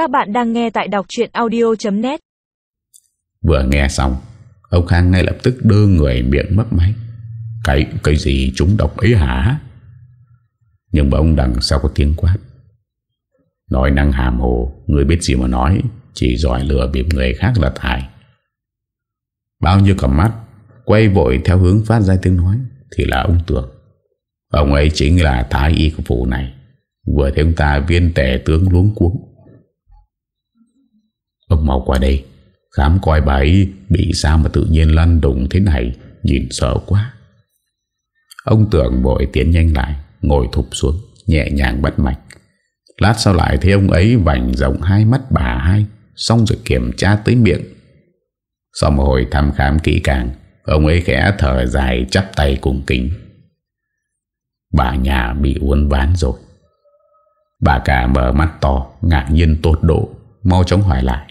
Các bạn đang nghe tại đọc chuyện audio.net Vừa nghe xong Ông Khang ngay lập tức đưa người miệng mất máy. Cái, cái gì chúng độc ấy hả? Nhưng mà ông đằng sau có tiếng quát. Nói năng hàm hồ Người biết gì mà nói Chỉ giỏi lừa bịp người khác là thải. Bao nhiêu cầm mắt Quay vội theo hướng phát ra tiếng nói Thì là ông Tưởng Ông ấy chính là thái y của phủ này. Vừa thấy ông ta viên tẻ tướng luống cuống. Ông mau qua đây. Khám coi bà ấy Bị sao mà tự nhiên lăn đùng thế này, Nhìn sợ quá. Ông tưởng vội tiến nhanh lại, Ngồi thụp xuống, Nhẹ nhàng bắt mạch. Lát sau lại thấy ông ấy vành rộng hai mắt bà hai, Xong rồi kiểm tra tới miệng. Sau một hồi thăm khám kỹ càng, Ông ấy khẽ thở dài chắp tay cùng kính. Bà nhà bị uốn ván rồi. Bà cả mở mắt to, Ngạc nhiên tột độ, Mau chóng hỏi lại.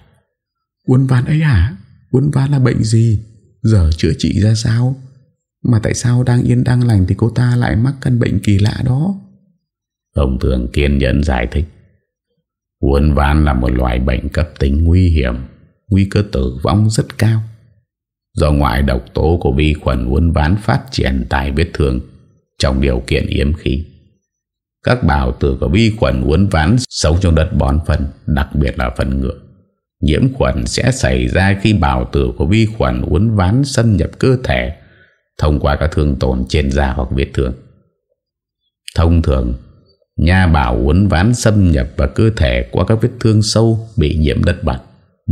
Uốn ván ấy hả? Uốn ván là bệnh gì? Giờ chữa trị ra sao? Mà tại sao đang yên đang lành Thì cô ta lại mắc căn bệnh kỳ lạ đó? Ông thường kiên nhẫn giải thích. Uốn ván là một loại bệnh cấp tính nguy hiểm, Nguy cơ tử vong rất cao. Do ngoại độc tố của vi khuẩn uốn ván phát triển tại vết thương, Trong điều kiện yếm khí. Các bào tử của vi khuẩn uốn ván sống trong đất bón phân, Đặc biệt là phân ngựa. Nhiễm khuẩn sẽ xảy ra khi bào tử của vi khuẩn uốn ván xâm nhập cơ thể thông qua các thương tổn trên da hoặc vết thương. Thông thường, nha bào uốn ván xâm nhập vào cơ thể qua các vết thương sâu bị nhiễm đất bẩn,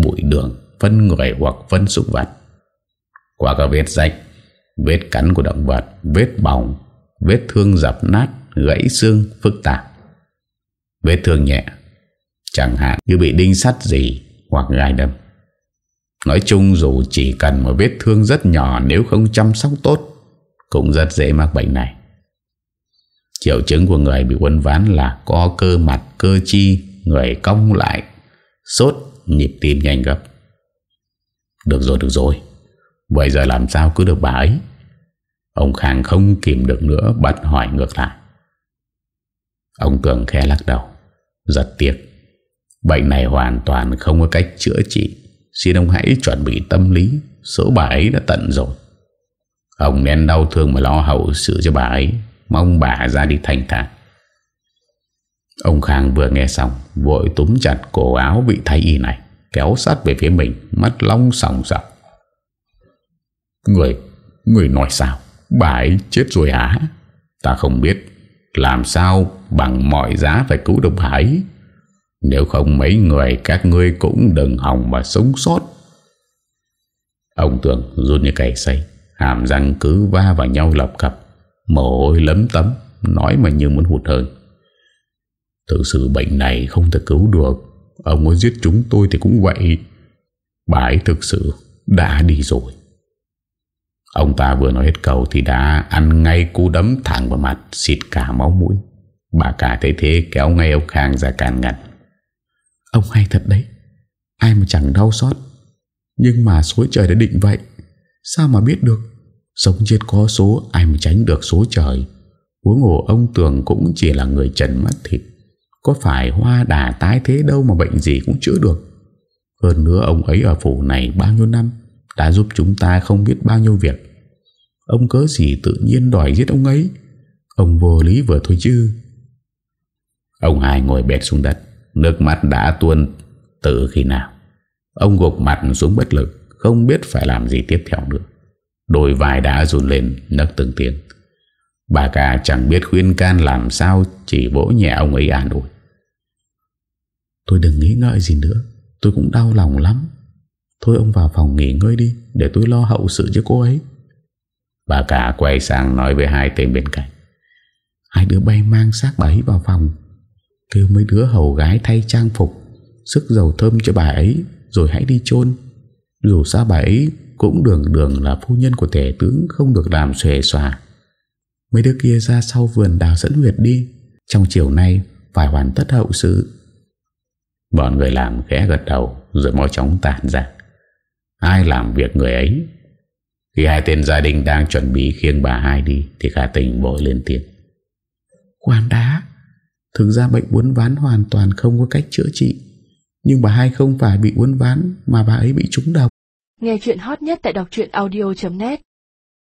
bụi đường, phân người hoặc phân súc vật. Qua các vết rạch, vết cắn của động vật, vết bỏng, vết thương dập nát, gãy xương phức tạp. Vết thương nhẹ, chẳng hạn như bị đinh sắt gì hoặc gai đâm. Nói chung dù chỉ cần một vết thương rất nhỏ nếu không chăm sóc tốt cũng rất dễ mắc bệnh này. Triệu chứng của người bị quân ván là co cơ mặt, cơ chi, người cong lại, sốt, nhịp tim nhanh gấp. Được rồi, được rồi. Vậy giờ làm sao cứ được bà ấy? Ông Khang không kìm được nữa bắt hỏi ngược lại. Ông Cường khe lắc đầu, giật tiếc. Bệnh này hoàn toàn không có cách chữa trị. Xin ông hãy chuẩn bị tâm lý. Số bà ấy đã tận rồi. Ông nên đau thương mà lo hậu sự cho bà ấy. Mong bà ra đi thanh thản. Ông Khang vừa nghe xong, Vội túm chặt cổ áo vị thái y này, Kéo sát về phía mình, Mắt long sòng sọc. Người Người nói sao? Bà ấy chết rồi hả? Ta không biết. Làm sao bằng mọi giá phải cứu được bà ấy? Nếu không mấy người, các ngươi cũng đừng hỏng mà sống sót. Ông Tường run như cày xây Hàm răng cứ va vào nhau lập cập, Mồ hôi lấm tấm, Nói mà như muốn hụt hơn Thực sự bệnh này không thể cứu được. Ông muốn giết chúng tôi thì cũng vậy. Bà ấy thực sự đã đi rồi. Ông ta vừa nói hết câu Thì đã ăn ngay cú đấm thẳng vào mặt, Xịt cả máu mũi. Bà cả thấy thế, kéo ngay ông Khang ra càn ngặt Ông hay thật đấy. Ai mà chẳng đau xót. Nhưng mà số trời đã định vậy, Sao mà biết được? Sống chết có số, ai mà tránh được số trời? Huống hồ ông Tường cũng chỉ là người trần mắt thịt. Có phải hoa đà tái thế đâu mà bệnh gì cũng chữa được? Hơn nữa ông ấy ở phủ này bao nhiêu năm, Đã giúp chúng ta không biết bao nhiêu việc. Ông cớ gì tự nhiên đòi giết ông ấy? Ông vô lý vừa thôi chứ. Ông hai ngồi bệt xuống đất. Nước mắt đã tuôn từ khi nào? Ông gục mặt xuống bất lực, Không biết phải làm gì tiếp theo nữa. Đôi vai đã run lên, nấc từng tiếng. Bà cả chẳng biết khuyên can làm sao, Chỉ vỗ nhẹ ông ấy an ủi. Tôi đừng nghĩ ngợi gì nữa, Tôi cũng đau lòng lắm. Thôi ông vào phòng nghỉ ngơi đi, Để tôi lo hậu sự cho cô ấy. Bà cả quay sang nói với hai tên bên cạnh. Hai đứa bay mang xác bà ấy vào phòng. Kêu mấy đứa hầu gái thay trang phục, Sức dầu thơm cho bà ấy, Rồi hãy đi chôn. Dù sao bà ấy cũng đường đường là phu nhân của tể tướng, Không được làm xòe xòa. Mấy đứa kia ra sau vườn đào dẫn huyệt đi. Trong chiều nay, Phải hoàn tất hậu sự. Bọn người làm khẽ gật đầu, Rồi mau chóng tản ra. Ai làm việc người ấy? Khi hai tên gia đình đang chuẩn bị khiêng bà hai đi, Thì khả tình vội lên tiếng. Quan đá! Thực ra bệnh uốn ván hoàn toàn không có cách chữa trị. Nhưng bà hai không phải bị uốn ván Mà bà ấy bị trúng độc. Nghe chuyện hot nhất tại đọc audio.net